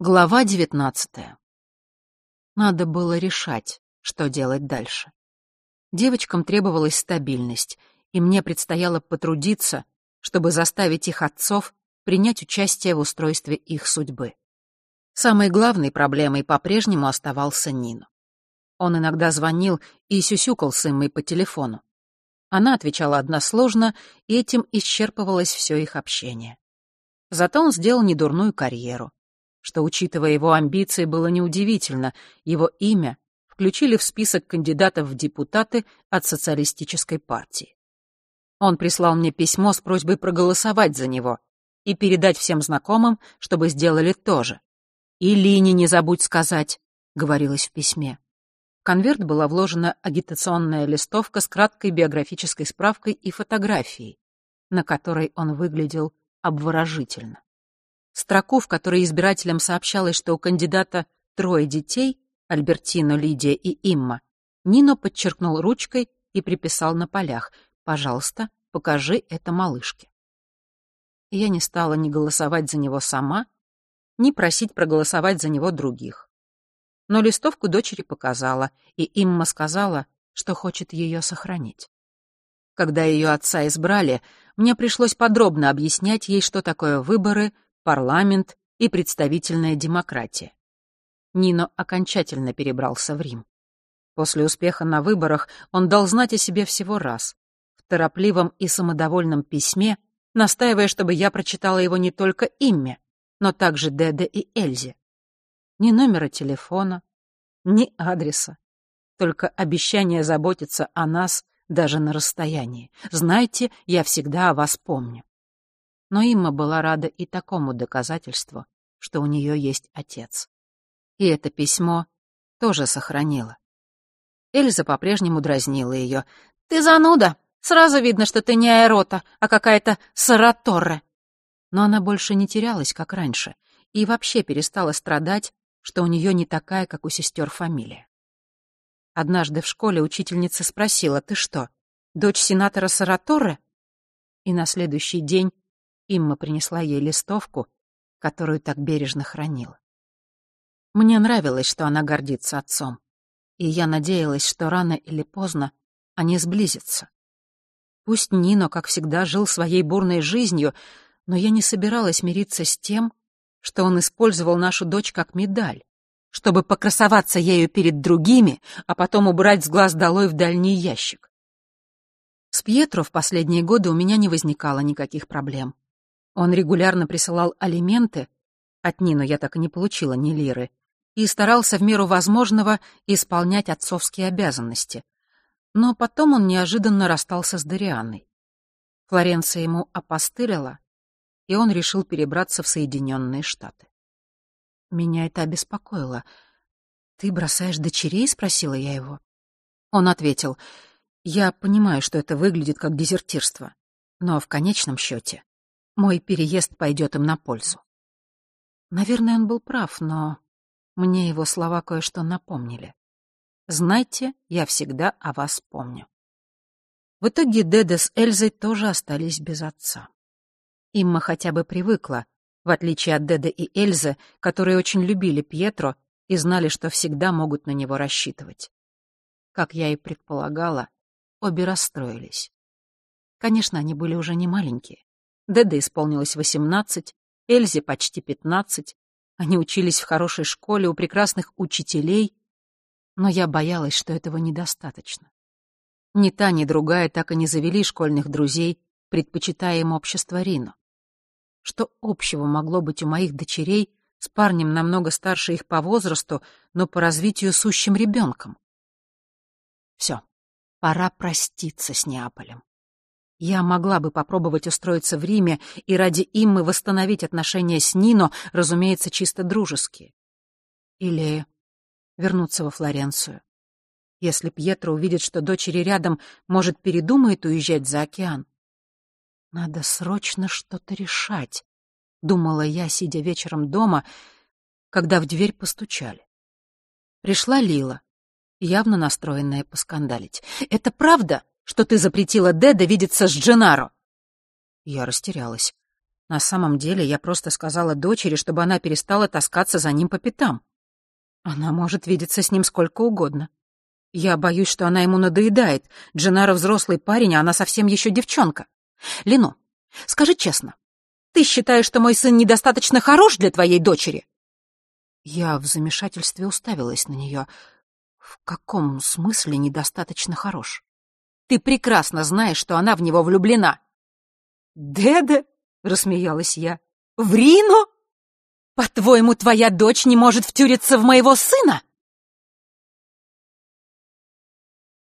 Глава девятнадцатая. Надо было решать, что делать дальше. Девочкам требовалась стабильность, и мне предстояло потрудиться, чтобы заставить их отцов принять участие в устройстве их судьбы. Самой главной проблемой по-прежнему оставался Нино. Он иногда звонил и сюсюкал с Иммой по телефону. Она отвечала односложно, и этим исчерпывалось все их общение. Зато он сделал недурную карьеру что, учитывая его амбиции, было неудивительно, его имя включили в список кандидатов в депутаты от социалистической партии. Он прислал мне письмо с просьбой проголосовать за него и передать всем знакомым, чтобы сделали то же. «И Лине не забудь сказать», — говорилось в письме. В конверт была вложена агитационная листовка с краткой биографической справкой и фотографией, на которой он выглядел обворожительно. Строку, в которой избирателям сообщалось, что у кандидата трое детей, Альбертино, Лидия и Имма, Нино подчеркнул ручкой и приписал на полях «Пожалуйста, покажи это малышке». Я не стала ни голосовать за него сама, ни просить проголосовать за него других. Но листовку дочери показала, и Имма сказала, что хочет ее сохранить. Когда ее отца избрали, мне пришлось подробно объяснять ей, что такое выборы — парламент и представительная демократия. Нино окончательно перебрался в Рим. После успеха на выборах он дал знать о себе всего раз. В торопливом и самодовольном письме, настаивая, чтобы я прочитала его не только имя, но также Деде и Эльзе. Ни номера телефона, ни адреса, только обещание заботиться о нас даже на расстоянии. Знаете, я всегда о вас помню но Имма была рада и такому доказательству, что у нее есть отец. И это письмо тоже сохранила. Эльза по-прежнему дразнила ее. «Ты зануда! Сразу видно, что ты не Аэрота, а какая-то Сараторре!» Но она больше не терялась, как раньше, и вообще перестала страдать, что у нее не такая, как у сестер фамилия. Однажды в школе учительница спросила, «Ты что, дочь сенатора Сараторре?» И на следующий день Имма принесла ей листовку, которую так бережно хранила. Мне нравилось, что она гордится отцом, и я надеялась, что рано или поздно они сблизятся. Пусть Нино, как всегда, жил своей бурной жизнью, но я не собиралась мириться с тем, что он использовал нашу дочь как медаль, чтобы покрасоваться ею перед другими, а потом убрать с глаз долой в дальний ящик. С Пьетро в последние годы у меня не возникало никаких проблем. Он регулярно присылал алименты, от Нину я так и не получила ни лиры, и старался в меру возможного исполнять отцовские обязанности. Но потом он неожиданно расстался с Дарианной. Флоренция ему опостылила, и он решил перебраться в Соединенные Штаты. Меня это обеспокоило. «Ты бросаешь дочерей?» — спросила я его. Он ответил, «Я понимаю, что это выглядит как дезертирство, но в конечном счете мой переезд пойдет им на пользу. Наверное, он был прав, но мне его слова кое-что напомнили. Знайте, я всегда о вас помню. В итоге Деда с Эльзой тоже остались без отца. Имма хотя бы привыкла, в отличие от Деда и Эльзы, которые очень любили Пьетро и знали, что всегда могут на него рассчитывать. Как я и предполагала, обе расстроились. Конечно, они были уже не маленькие. Деде исполнилось восемнадцать, Эльзе почти пятнадцать. Они учились в хорошей школе у прекрасных учителей, но я боялась, что этого недостаточно. Ни та, ни другая так и не завели школьных друзей, предпочитая им общество Рино. Что общего могло быть у моих дочерей с парнем намного старше их по возрасту, но по развитию сущим ребенком? Все, пора проститься с Неаполем. Я могла бы попробовать устроиться в Риме и ради Иммы восстановить отношения с Нино, разумеется, чисто дружеские. Или вернуться во Флоренцию. Если Пьетро увидит, что дочери рядом, может, передумает уезжать за океан. Надо срочно что-то решать, — думала я, сидя вечером дома, когда в дверь постучали. Пришла Лила, явно настроенная поскандалить. «Это правда?» Что ты запретила Деда видеться с Дженаро?» Я растерялась. На самом деле я просто сказала дочери, чтобы она перестала таскаться за ним по пятам. Она может видеться с ним сколько угодно. Я боюсь, что она ему надоедает. Дженаро взрослый парень, а она совсем еще девчонка. Лино, скажи честно, ты считаешь, что мой сын недостаточно хорош для твоей дочери? Я в замешательстве уставилась на нее. В каком смысле недостаточно хорош? Ты прекрасно знаешь, что она в него влюблена. «Деде?» — рассмеялась я. «В Рину? По-твоему, твоя дочь не может втюриться в моего сына?»